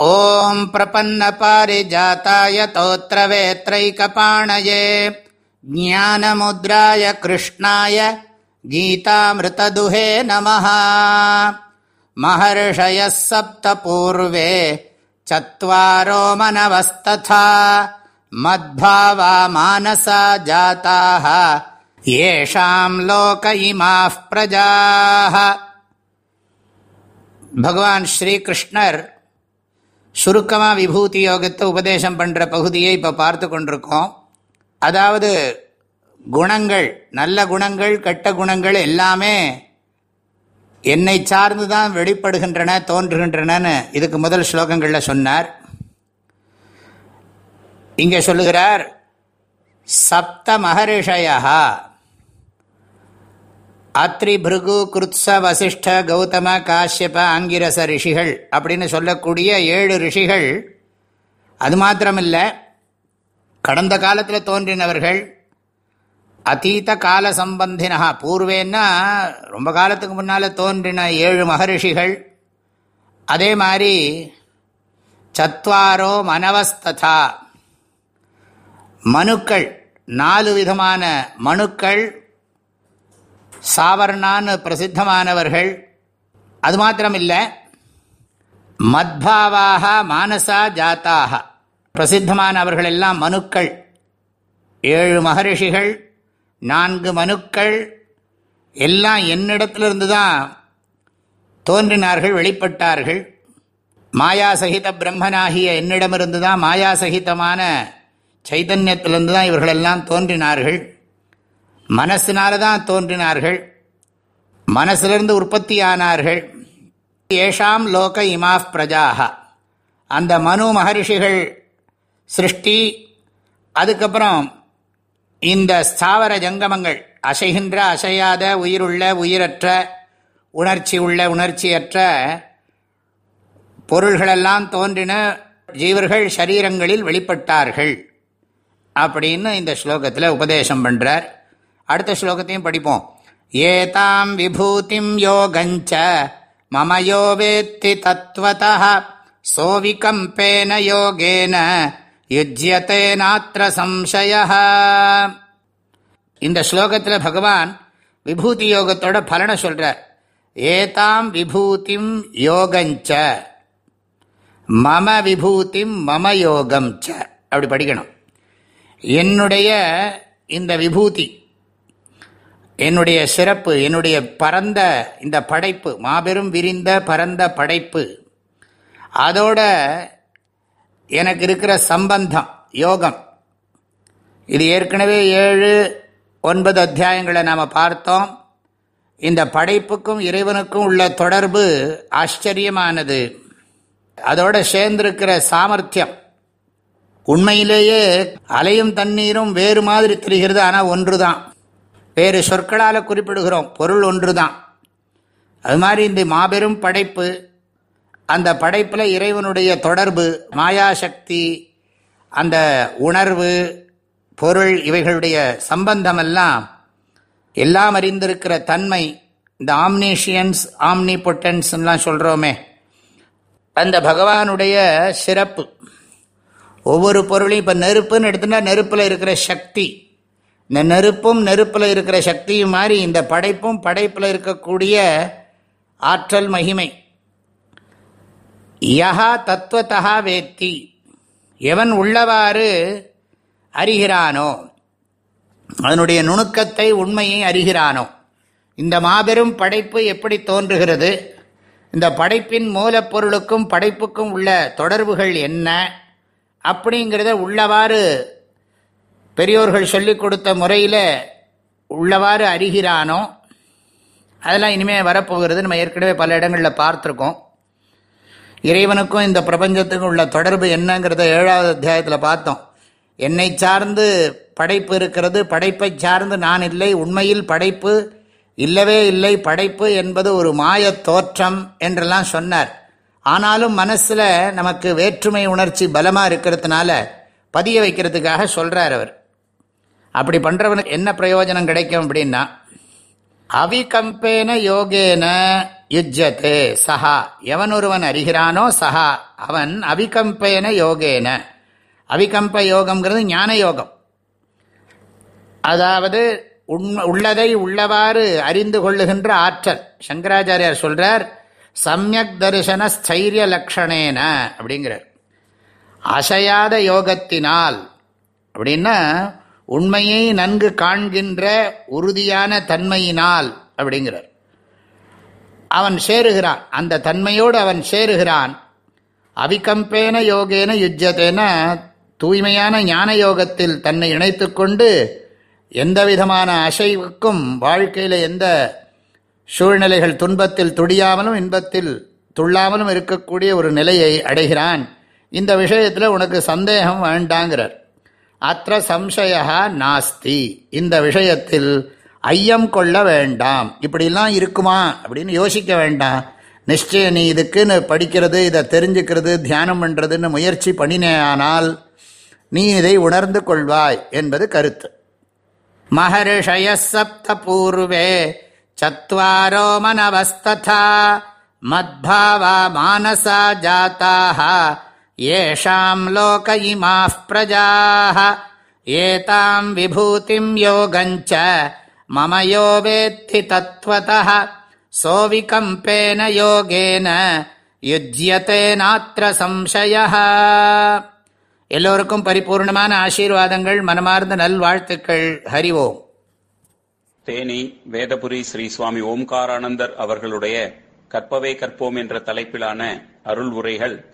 ॐ प्रपन्नपारिजाताय तोत्रवेत्रैकपाणये ज्ञानमुद्राय कृष्णाय गीतामृतदुहे नमः महर्षयः सप्त पूर्वे चत्वारो मनवस्तथा मद्भावा मानसा जाताः येषाम् लोक इमाः प्रजाः भगवान् श्रीकृष्णर् சுருக்கமாக விபூதி யோகத்தை உபதேசம் பண்ணுற பகுதியை இப்போ பார்த்து கொண்டிருக்கோம். அதாவது குணங்கள் நல்ல குணங்கள் கெட்ட குணங்கள் எல்லாமே என்னை சார்ந்து தான் வெளிப்படுகின்றன தோன்றுகின்றனன்னு இதுக்கு முதல் ஸ்லோகங்களில் சொன்னார். இங்கே சொல்லுகிறார் சப்த மகரிஷயா அத்ரி பிருகு குருத்ச வசிஷ்ட கௌதம காஷ்யப ஆங்கிரச ரிஷிகள் அப்படின்னு சொல்லக்கூடிய ஏழு ரிஷிகள். அது மாத்திரமில்லை கடந்த காலத்தில் தோன்றினவர்கள் அதீத கால சம்பந்தினா பூர்வேன்னா ரொம்ப காலத்துக்கு முன்னால் தோன்றின ஏழு மகரிஷிகள். அதே மாதிரி சத்வாரோ மனவஸ்ததா மனுக்கள் நாலு விதமான மனுக்கள் சாவர்ணான்னு பிரசித்தமானவர்கள் அது மாத்திரமில்லை மத்பாவாக மானசா ஜாத்தாக பிரசித்தமானவர்கள் எல்லாம் மனுக்கள். ஏழு மகரிஷிகள் நான்கு மனுக்கள் எல்லாம் என்னிடத்திலிருந்து தான் தோன்றினார்கள் வெளிப்பட்டார்கள். மாயாசகித பிரம்மனாகிய என்னிடமிருந்து தான் மாயாசகிதமான சைதன்யத்திலிருந்து தான் இவர்களெல்லாம் தோன்றினார்கள். மனசினால தான் தோன்றினார்கள். மனசிலிருந்து உற்பத்தி ஆனார்கள் ஏஷாம் லோக இமாஃப் பிரஜாக. அந்த மனு மகர்ஷிகள் சிருஷ்டி அதுக்கப்புறம் இந்த ஸ்தாவர ஜங்கமங்கள் அசைகின்ற அசையாத உயிருள்ள உயிரற்ற உணர்ச்சி உள்ள உணர்ச்சியற்ற பொருள்களெல்லாம் தோன்றின ஜீவர்கள் சரீரங்களில் வெளிப்பட்டார்கள். அப்படின்னு இந்த ஸ்லோகத்தில் உபதேசம் பண்ணுறார் அடுத்த ஸ்லோகத்தையும் படிப்போம். ஏதாம் விபூதிம் யோகஞ்ச மமயோ வேத்தி தத்வத சோவிகம்பேன யோகேன யுஜ்யத்தே நாத்திர சம்சய இந்த ஸ்லோகத்தில் பகவான் விபூதி யோகத்தோட பலனை சொல்றார். ஏதாம் விபூதிம் யோகஞ்ச மம விபூதிம் மம யோகம் ச அப்படி படிக்கணும். என்னுடைய இந்த விபூதி என்னுடைய சிறப்பு என்னுடைய பரந்த இந்த படைப்பு மாபெரும் விரிந்த பரந்த படைப்பு. அதோட எனக்கு இருக்கிற சம்பந்தம் யோகம். இது ஏற்கனவே ஏழு ஒன்பது அத்தியாயங்களை நாம் பார்த்தோம். இந்த படைப்புக்கும் இறைவனுக்கும் உள்ள தொடர்பு ஆச்சரியமானது. அதோட சேர்ந்திருக்கிற சாமர்த்தியம். உண்மையிலேயே அலையும் தண்ணீரும் வேறு மாதிரி தெரிகிறது ஆனால் ஒன்று தான் வேறு சொற்களால் குறிப்பிடுகிறோம். பொருள் ஒன்று தான் அது மாதிரி இந்த மாபெரும் படைப்பு அந்த படைப்பில் இறைவனுடைய தொடர்பு மாயாசக்தி அந்த உணர்வு பொருள் இவைகளுடைய சம்பந்தமெல்லாம் எல்லாம் அறிந்திருக்கிற தன்மை இந்த ஆம்னேஷியன்ஸ் ஆம்னி பொட்டன்ஸ்லாம் சொல்கிறோமே அந்த பகவானுடைய சிறப்பு. ஒவ்வொரு பொருளையும் இப்போ நெருப்புன்னு எடுத்துன்னா நெருப்பில் இருக்கிற சக்தி. இந்த நெருப்பும் நெருப்பில் இருக்கிற சக்தியும் மாதிரி இந்த படைப்பும் படைப்பில் இருக்கக்கூடிய ஆற்றல் மகிமை. யஹா தத்துவத்தகா வேத்தி. எவன் உள்ளவாறு அறிகிறானோ அதனுடைய நுணுக்கத்தை உண்மையை அறிகிறானோ இந்த மாபெரும் படைப்பு எப்படி தோன்றுகிறது? இந்த படைப்பின் மூலப்பொருளுக்கும் படைப்புக்கும் உள்ள தொடர்புகள் என்ன? அப்படிங்கிறத உள்ளவாறு பெரியோர்கள் சொல்லிக் கொடுத்த முறையில் உள்ளவாறு அறிகிறானோ அதெல்லாம் இனிமேல் வரப்போகிறது. நம்ம ஏற்கனவே பல இடங்களில் பார்த்துருக்கோம். இறைவனுக்கும் இந்த பிரபஞ்சத்துக்கும் உள்ள தொடர்பு என்னங்கிறத ஏழாவது அத்தியாயத்தில் பார்த்தோம். என்னை சார்ந்து படைப்பு இருக்கிறது. படைப்பை சார்ந்து நான் இல்லை. உண்மையில் படைப்பு இல்லவே இல்லை. படைப்பு என்பது ஒரு மாய தோற்றம் என்றெல்லாம் சொன்னார். ஆனாலும் மனசில் நமக்கு வேற்றுமை உணர்ச்சி பலமாக இருக்கிறதுனால பதிய வைக்கிறதுக்காக சொல்கிறார் அவர். அப்படி பண்ணுறவனுக்கு என்ன பிரயோஜனம் கிடைக்கும் அப்படின்னா அவிகம்பேன யோகேன யுஜ்யத்தே சஹா. எவன் ஒருவன் அறிகிறானோ சஹா. அவன் அவிகம்பேன யோகேன. அவிகம்ப யோகம்ங்கிறது ஞான யோகம். அதாவது உள்ளதை உள்ளவாறு அறிந்து கொள்ளுகின்ற ஆற்றல். சங்கராச்சாரியார் சொல்றார் சமயக் தரிசன ஸ்தைரிய லக்ஷணேன அப்படிங்கிறார். அசையாத யோகத்தினால் அப்படின்னா உண்மையை நன்கு காண்கின்ற உறுதியான தன்மையினால் அப்படிங்கிறார். அவன் சேருகிறான். அந்த தன்மையோடு அவன் சேருகிறான். அவிகம்பேன யோகேன யுஜ்ஜதேன தூய்மையான ஞான யோகத்தில் தன்னை இணைத்து கொண்டு எந்த விதமான அசைவுக்கும் வாழ்க்கையில் எந்த சூழ்நிலைகள் துன்பத்தில் துடியாமலும் இன்பத்தில் துள்ளாமலும் இருக்கக்கூடிய ஒரு நிலையை அடைகிறான். இந்த விஷயத்தில் உனக்கு சந்தேகம் வேண்டாங்கிறார். அத்த சம்சய நாஸ்தி. இந்த விஷயத்தில் ஐயம் கொள்ள வேண்டாம். இப்படிலாம் இருக்குமா? அப்படின்னு யோசிக்க வேண்டாம். நிச்சயம் நீ இதுக்குன்னு படிக்கிறது இதை தெரிஞ்சுக்கிறது தியானம் பண்ணுறதுன்னு முயற்சி பண்ணினேயானால் நீ இதை உணர்ந்து கொள்வாய் என்பது கருத்து. மகரிஷய சப்த பூர்வே சத்வாரோ மனவஸ்ததா மத்பாவா மானசா ஜாத்தாக ஏஷாம் லோக இமாः பிரஜாः ஏதாம் விபூதிம் யோகஞ்ச மம யோ வேத்தி தத்வதः சோவிகம்பேன யோகேன யுஜ்யத்தே நாத்திர சம்சய எல்லோருக்கும் பரிபூர்ணமான ஆசீர்வாதங்கள் மனமார்ந்த நல்வாழ்த்துக்கள். ஹரிவோம் தேனி வேதபுரி ஸ்ரீ சுவாமி ஓம்காரானந்தர் அவர்களுடைய கற்பவே கற்போம் என்ற தலைப்பிலான அருள் உரைகள்